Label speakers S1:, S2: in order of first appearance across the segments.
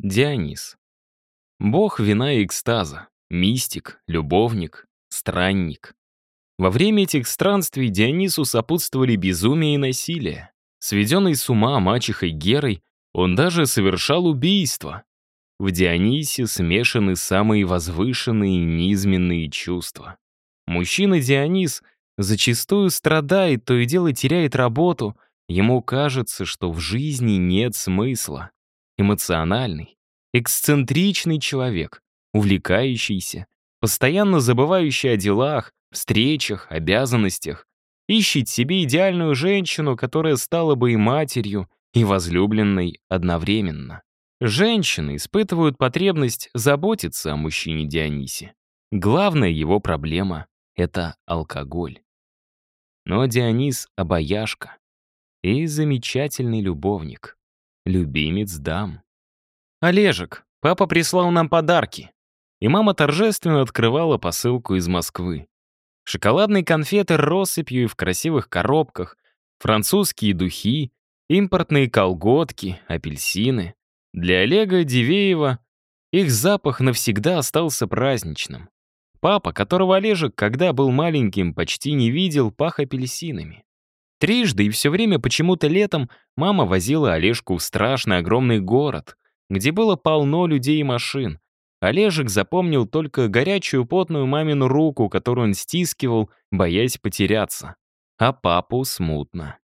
S1: Дионис. Бог вина и экстаза, мистик, любовник, странник. Во время этих странствий Дионису сопутствовали безумие и насилие. Сведенный с ума мачехой Герой, он даже совершал убийство. В Дионисе смешаны самые возвышенные и низменные чувства. Мужчина Дионис зачастую страдает, то и дело теряет работу, ему кажется, что в жизни нет смысла. Эмоциональный, эксцентричный человек, увлекающийся, постоянно забывающий о делах, встречах, обязанностях, ищет себе идеальную женщину, которая стала бы и матерью, и возлюбленной одновременно. Женщины испытывают потребность заботиться о мужчине Дионисе. Главная его проблема — это алкоголь. Но Дионис — обаяшка и замечательный любовник, любимец дам. «Олежек, папа прислал нам подарки». И мама торжественно открывала посылку из Москвы. Шоколадные конфеты россыпью и в красивых коробках, французские духи, импортные колготки, апельсины. Для Олега Дивеева их запах навсегда остался праздничным. Папа, которого Олежек, когда был маленьким, почти не видел, пах апельсинами. Трижды и все время почему-то летом мама возила Олежку в страшный огромный город, где было полно людей и машин. Олежек запомнил только горячую потную мамину руку, которую он стискивал, боясь потеряться. А папу смутно.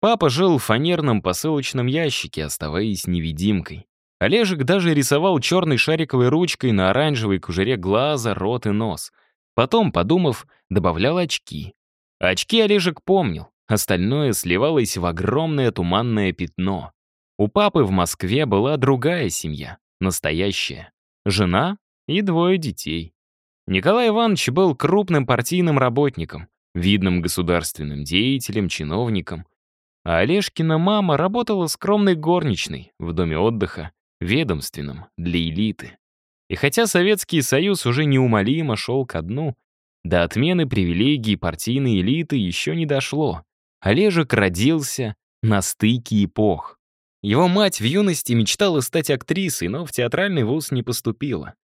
S1: Папа жил в фанерном посылочном ящике, оставаясь невидимкой. Олежек даже рисовал черной шариковой ручкой на оранжевой кожуре глаза, рот и нос. Потом, подумав, добавлял очки. Очки Олежек помнил, остальное сливалось в огромное туманное пятно. У папы в Москве была другая семья, настоящая. Жена и двое детей. Николай Иванович был крупным партийным работником, видным государственным деятелем, чиновником. А Олежкина мама работала скромной горничной в доме отдыха, ведомственном, для элиты. И хотя Советский Союз уже неумолимо шел ко дну, до отмены привилегий партийной элиты еще не дошло. Олежек родился на стыке эпох. Его мать в юности мечтала стать актрисой, но в театральный вуз не поступила.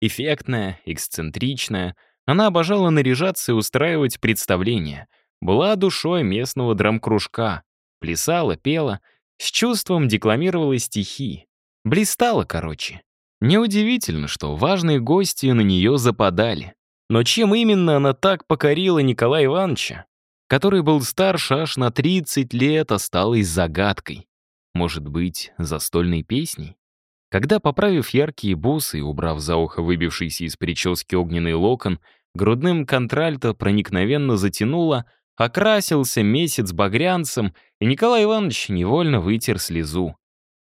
S1: Эффектная, эксцентричная, она обожала наряжаться и устраивать представления. Была душой местного драм-кружка. Плясала, пела, с чувством декламировала стихи. Блистала, короче. Неудивительно, что важные гости на нее западали. Но чем именно она так покорила Николая Ивановича, который был старше аж на 30 лет, осталась загадкой. Может быть, застольной песней? Когда, поправив яркие бусы и убрав за ухо выбившийся из прически огненный локон, грудным контральто проникновенно затянуло, окрасился месяц багрянцем, и Николай Иванович невольно вытер слезу.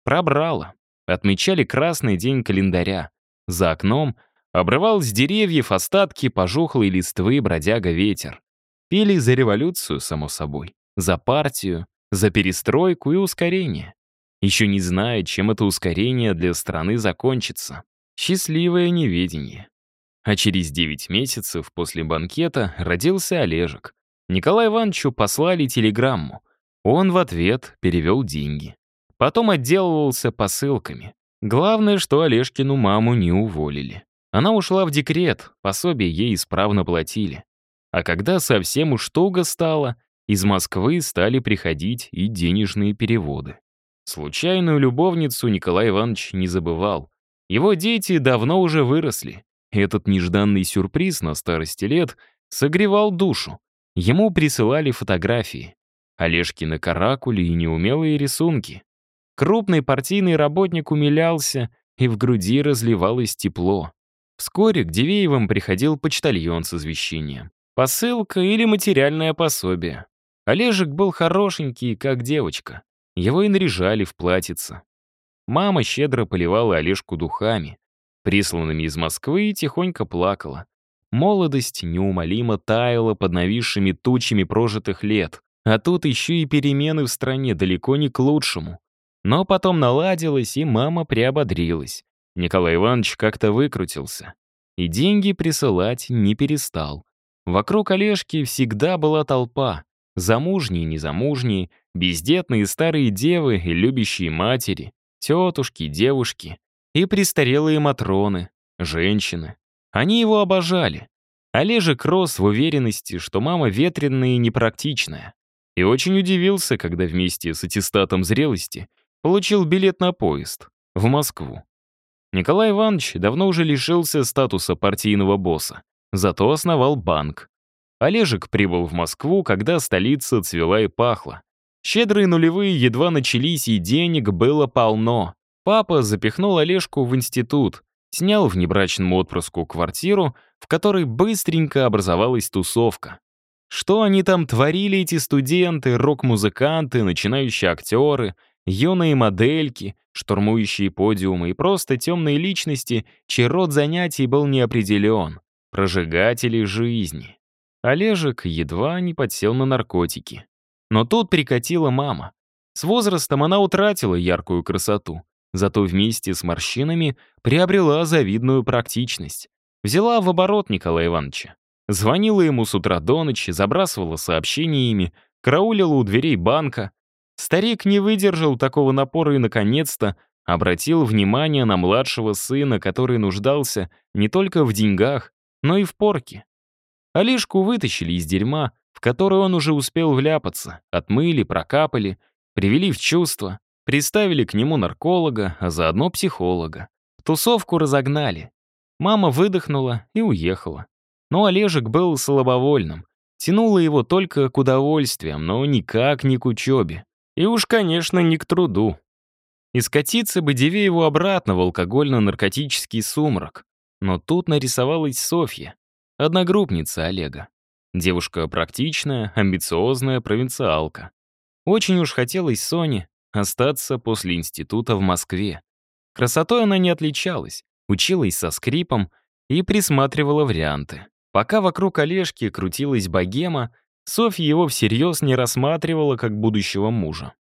S1: Пробрало. Отмечали красный день календаря. За окном обрывал с деревьев остатки пожухлой листвы бродяга ветер. Пели за революцию, само собой, за партию, за перестройку и ускорение еще не зная, чем это ускорение для страны закончится. Счастливое неведение. А через 9 месяцев после банкета родился Олежек. Николаю Ивановичу послали телеграмму. Он в ответ перевел деньги. Потом отделывался посылками. Главное, что Олежкину маму не уволили. Она ушла в декрет, пособие ей исправно платили. А когда совсем уж туго стало, из Москвы стали приходить и денежные переводы. Случайную любовницу Николай Иванович не забывал. Его дети давно уже выросли. Этот нежданный сюрприз на старости лет согревал душу. Ему присылали фотографии. Олежки на каракуле и неумелые рисунки. Крупный партийный работник умилялся, и в груди разливалось тепло. Вскоре к Дивеевым приходил почтальон с извещением. Посылка или материальное пособие. Олежек был хорошенький, как девочка. Его и наряжали в платьице. Мама щедро поливала Олежку духами, присланными из Москвы, и тихонько плакала. Молодость неумолимо таяла под нависшими тучами прожитых лет, а тут еще и перемены в стране далеко не к лучшему. Но потом наладилось, и мама приободрилась. Николай Иванович как-то выкрутился. И деньги присылать не перестал. Вокруг Олежки всегда была толпа. Замужние, незамужние, бездетные старые девы и любящие матери, тетушки, девушки. И престарелые матроны, женщины. Они его обожали. Олежек рос в уверенности, что мама ветреная и непрактичная. И очень удивился, когда вместе с аттестатом зрелости получил билет на поезд в Москву. Николай Иванович давно уже лишился статуса партийного босса, зато основал банк. Олежек прибыл в Москву, когда столица цвела и пахла. Щедрые нулевые едва начались, и денег было полно. Папа запихнул Олежку в институт, снял в небрачном отпрыску квартиру, в которой быстренько образовалась тусовка. Что они там творили, эти студенты, рок-музыканты, начинающие актеры, юные модельки, штурмующие подиумы и просто темные личности, чей род занятий был неопределен, прожигатели жизни. Олежек едва не подсел на наркотики. Но тут прикатила мама. С возрастом она утратила яркую красоту, зато вместе с морщинами приобрела завидную практичность. Взяла в оборот Николая Ивановича. Звонила ему с утра до ночи, забрасывала сообщениями, караулила у дверей банка. Старик не выдержал такого напора и, наконец-то, обратил внимание на младшего сына, который нуждался не только в деньгах, но и в порке. Олежку вытащили из дерьма, в которое он уже успел вляпаться, отмыли, прокапали, привели в чувство, приставили к нему нарколога, а заодно психолога. Тусовку разогнали. Мама выдохнула и уехала. Но Олежек был слабовольным. Тянуло его только к удовольствиям, но никак не к учебе. И уж, конечно, не к труду. И скатиться бы Дивееву обратно в алкогольно-наркотический сумрак. Но тут нарисовалась Софья. Одногруппница Олега. Девушка практичная, амбициозная, провинциалка. Очень уж хотелось Соне остаться после института в Москве. Красотой она не отличалась, училась со скрипом и присматривала варианты. Пока вокруг Олежки крутилась богема, Софья его всерьез не рассматривала как будущего мужа.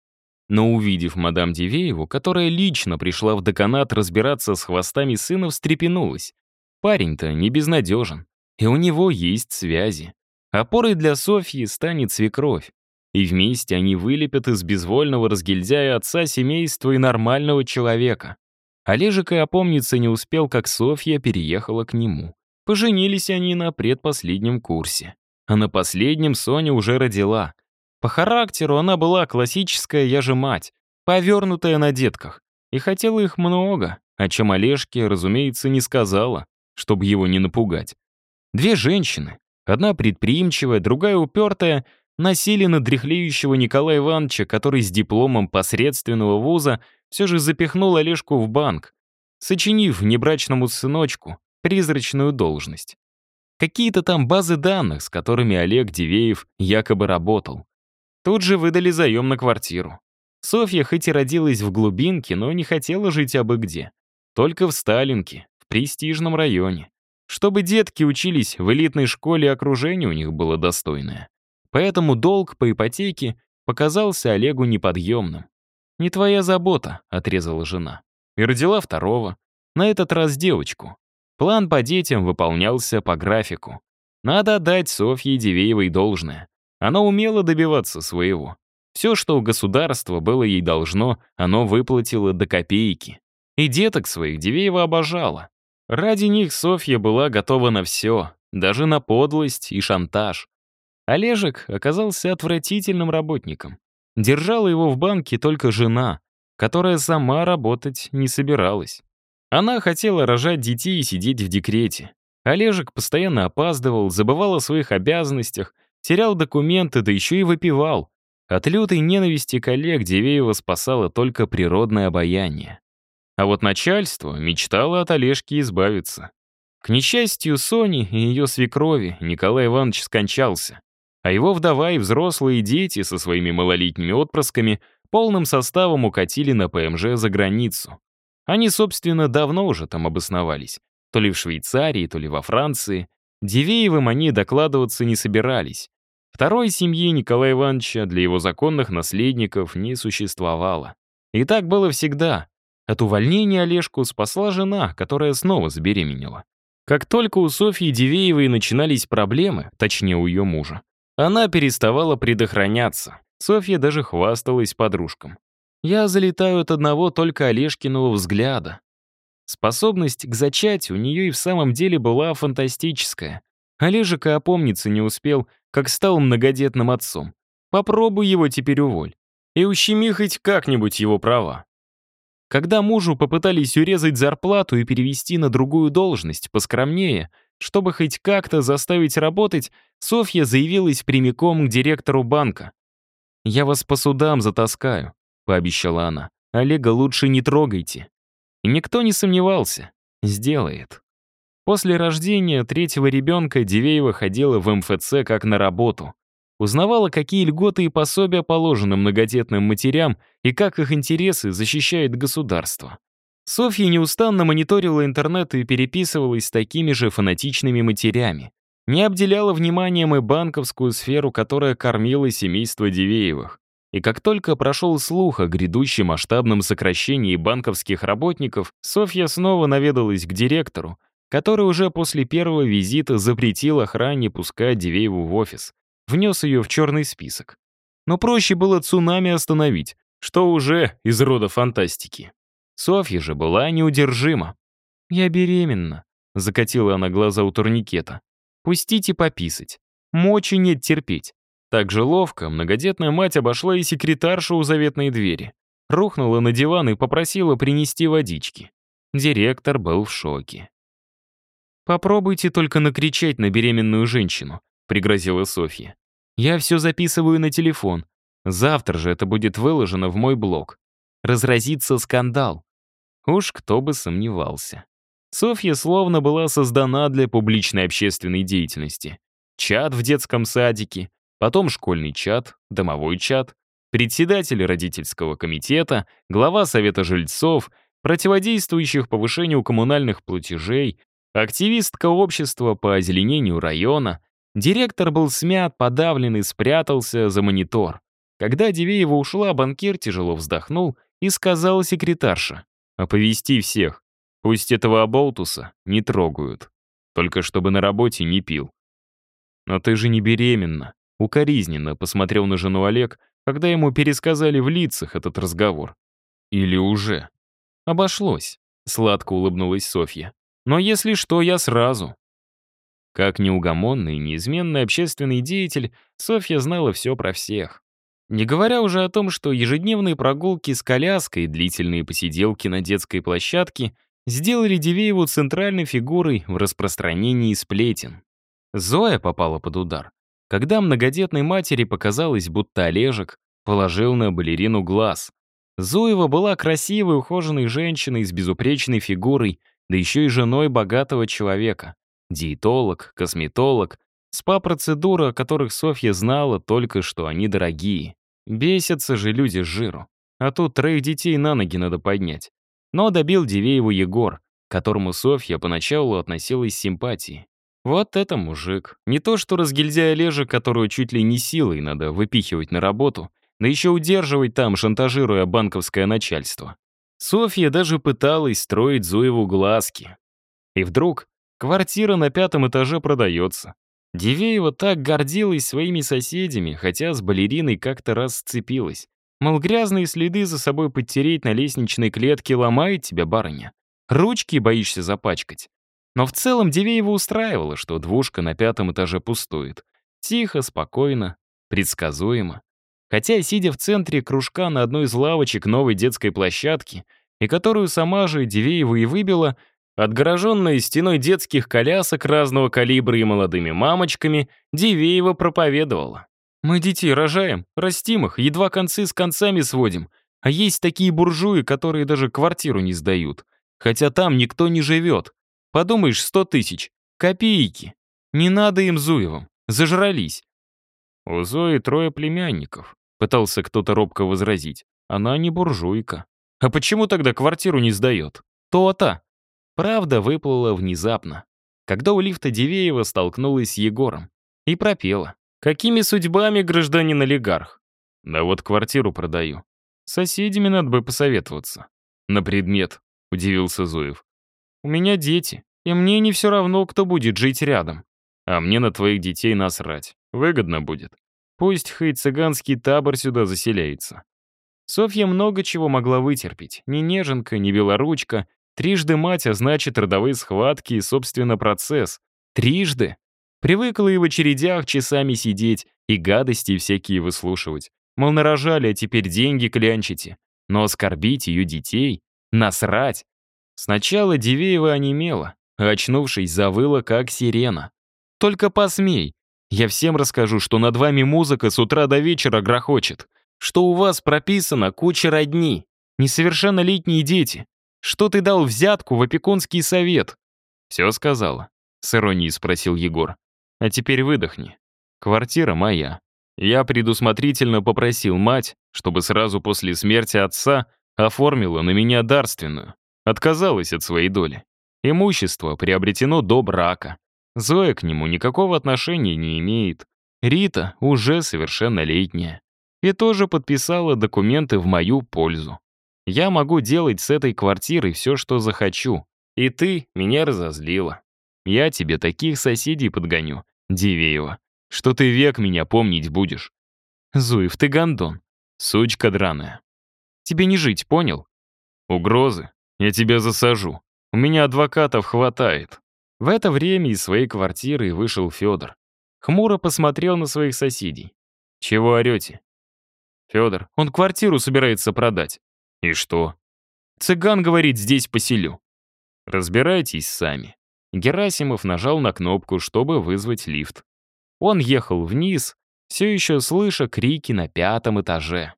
S1: Но увидев мадам Дивееву, которая лично пришла в деканат разбираться с хвостами сына, встрепенулась. Парень-то не безнадежен и у него есть связи. Опорой для Софьи станет свекровь. И вместе они вылепят из безвольного разгильдяя отца семейства и нормального человека. Олежек и опомниться не успел, как Софья переехала к нему. Поженились они на предпоследнем курсе. А на последнем Соня уже родила. По характеру она была классическая «я же мать», повернутая на детках. И хотела их много, о чем Олежке, разумеется, не сказала, чтобы его не напугать. Две женщины, одна предприимчивая, другая упертая, носили на Николая Ивановича, который с дипломом посредственного вуза все же запихнул Олежку в банк, сочинив небрачному сыночку призрачную должность. Какие-то там базы данных, с которыми Олег Дивеев якобы работал. Тут же выдали заем на квартиру. Софья хоть и родилась в глубинке, но не хотела жить абы где. Только в Сталинке, престижном районе. Чтобы детки учились в элитной школе, окружение у них было достойное. Поэтому долг по ипотеке показался Олегу неподъемным. «Не твоя забота», — отрезала жена. И родила второго, на этот раз девочку. План по детям выполнялся по графику. Надо отдать Софье Дивеевой должное. Она умела добиваться своего. Все, что у государства было ей должно, оно выплатило до копейки. И деток своих Дивеева обожала. Ради них Софья была готова на все, даже на подлость и шантаж. Олежек оказался отвратительным работником. Держала его в банке только жена, которая сама работать не собиралась. Она хотела рожать детей и сидеть в декрете. Олежек постоянно опаздывал, забывал о своих обязанностях, терял документы, да еще и выпивал. От лютой ненависти коллег Дивеева спасало только природное обаяние. А вот начальство мечтало от Олежки избавиться. К несчастью Сони и ее свекрови Николай Иванович скончался, а его вдова и взрослые дети со своими малолетними отпрысками полным составом укатили на ПМЖ за границу. Они, собственно, давно уже там обосновались. То ли в Швейцарии, то ли во Франции. Дивеевым они докладываться не собирались. Второй семьи Николая Ивановича для его законных наследников не существовало. И так было всегда. От увольнения Олежку спасла жена, которая снова забеременела. Как только у Софьи Дивеевой начинались проблемы, точнее у ее мужа, она переставала предохраняться. Софья даже хвасталась подружкам. «Я залетаю от одного только Олежкиного взгляда». Способность к зачатию у нее и в самом деле была фантастическая. Олежек и опомниться не успел, как стал многодетным отцом. Попробуй его теперь уволь. И ущеми хоть как-нибудь его права. Когда мужу попытались урезать зарплату и перевести на другую должность, поскромнее, чтобы хоть как-то заставить работать, Софья заявилась прямиком к директору банка. «Я вас по судам затаскаю», — пообещала она. «Олега лучше не трогайте». Никто не сомневался. Сделает. После рождения третьего ребенка Дивеева ходила в МФЦ как на работу. Узнавала, какие льготы и пособия положены многодетным матерям и как их интересы защищает государство. Софья неустанно мониторила интернет и переписывалась с такими же фанатичными матерями. Не обделяла вниманием и банковскую сферу, которая кормила семейство Дивеевых. И как только прошел слух о грядущем масштабном сокращении банковских работников, Софья снова наведалась к директору, который уже после первого визита запретил охране пускать Дивееву в офис, внес ее в черный список. Но проще было цунами остановить, что уже из рода фантастики. Софья же была неудержима. «Я беременна», — закатила она глаза у турникета. «Пустите пописать. Мочи нет терпеть». Так же ловко многодетная мать обошла и секретаршу у заветной двери. Рухнула на диван и попросила принести водички. Директор был в шоке. «Попробуйте только накричать на беременную женщину», — пригрозила Софья. «Я все записываю на телефон. Завтра же это будет выложено в мой блог. Разразится скандал. Уж кто бы сомневался. Софья словно была создана для публичной общественной деятельности. Чат в детском садике, потом школьный чат, домовой чат, председатель родительского комитета, глава совета жильцов, противодействующих повышению коммунальных платежей, активистка общества по озеленению района. Директор был смят, подавлен и спрятался за монитор. Когда Дивеева ушла, банкир тяжело вздохнул и сказал секретарше, «Оповести всех, пусть этого оболтуса не трогают, только чтобы на работе не пил». «Но ты же не беременна», — укоризненно посмотрел на жену Олег, когда ему пересказали в лицах этот разговор. «Или уже?» «Обошлось», — сладко улыбнулась Софья. «Но если что, я сразу». Как неугомонный, неизменный общественный деятель, Софья знала все про всех. Не говоря уже о том, что ежедневные прогулки с коляской и длительные посиделки на детской площадке сделали Дивееву центральной фигурой в распространении сплетен. Зоя попала под удар. Когда многодетной матери показалось, будто Олежек положил на балерину глаз. Зуева была красивой, ухоженной женщиной с безупречной фигурой, да еще и женой богатого человека. Диетолог, косметолог, спа-процедуры, о которых Софья знала только, что они дорогие. Бесятся же люди с жиру. А тут троих детей на ноги надо поднять. Но добил Дивееву Егор, к которому Софья поначалу относилась с симпатией. Вот это мужик. Не то что разгильдяя Олежа, которую чуть ли не силой надо выпихивать на работу, да еще удерживать там, шантажируя банковское начальство. Софья даже пыталась строить Зуеву глазки. И вдруг квартира на пятом этаже продается. Дивеева так гордилась своими соседями, хотя с балериной как-то раз сцепилась. Мол, грязные следы за собой подтереть на лестничной клетке ломает тебя, барыня. Ручки боишься запачкать. Но в целом Дивеева устраивала, что двушка на пятом этаже пустует. Тихо, спокойно, предсказуемо. Хотя, сидя в центре кружка на одной из лавочек новой детской площадки, и которую сама же Дивеева и выбила, Отгороженная стеной детских колясок разного калибра и молодыми мамочками, Дивеева проповедовала. «Мы детей рожаем, растим их, едва концы с концами сводим. А есть такие буржуи, которые даже квартиру не сдают. Хотя там никто не живет. Подумаешь, сто тысяч. Копейки. Не надо им Зуевым. Зажрались». «У Зои трое племянников», — пытался кто-то робко возразить. «Она не буржуйка». «А почему тогда квартиру не сдает?» «То-то. Правда выплыла внезапно, когда у лифта Дивеева столкнулась с Егором и пропела. «Какими судьбами, гражданин-олигарх?» «Да вот квартиру продаю. С соседями надо бы посоветоваться». «На предмет», — удивился Зуев. «У меня дети, и мне не все равно, кто будет жить рядом. А мне на твоих детей насрать. Выгодно будет. Пусть хоть цыганский табор сюда заселяется». Софья много чего могла вытерпеть. Ни неженка, ни белоручка, Трижды мать, а значит, родовые схватки и, собственно, процесс. Трижды. Привыкла и в очередях часами сидеть, и гадости всякие выслушивать. Мол, нарожали, а теперь деньги клянчите. Но оскорбить ее детей? Насрать! Сначала Дивеева онемела, а очнувшись, завыла, как сирена. «Только посмей! Я всем расскажу, что над вами музыка с утра до вечера грохочет, что у вас прописано куча родни, несовершеннолетние дети, что ты дал взятку в опекунский совет?» «Все сказала?» — с иронией спросил Егор. «А теперь выдохни. Квартира моя. Я предусмотрительно попросил мать, чтобы сразу после смерти отца оформила на меня дарственную. Отказалась от своей доли. Имущество приобретено до брака. Зоя к нему никакого отношения не имеет. Рита уже совершеннолетняя. И тоже подписала документы в мою пользу. Я могу делать с этой квартирой все, что захочу. И ты меня разозлила. Я тебе таких соседей подгоню, Дивеева, что ты век меня помнить будешь. Зуев, ты гандон. Сучка драная. Тебе не жить, понял? Угрозы? Я тебя засажу. У меня адвокатов хватает. В это время из своей квартиры вышел Федор. Хмуро посмотрел на своих соседей. «Чего орете?» «Федор, он квартиру собирается продать. «И что?» «Цыган, говорит, здесь поселю». «Разбирайтесь сами». Герасимов нажал на кнопку, чтобы вызвать лифт. Он ехал вниз, все еще слыша крики на пятом этаже.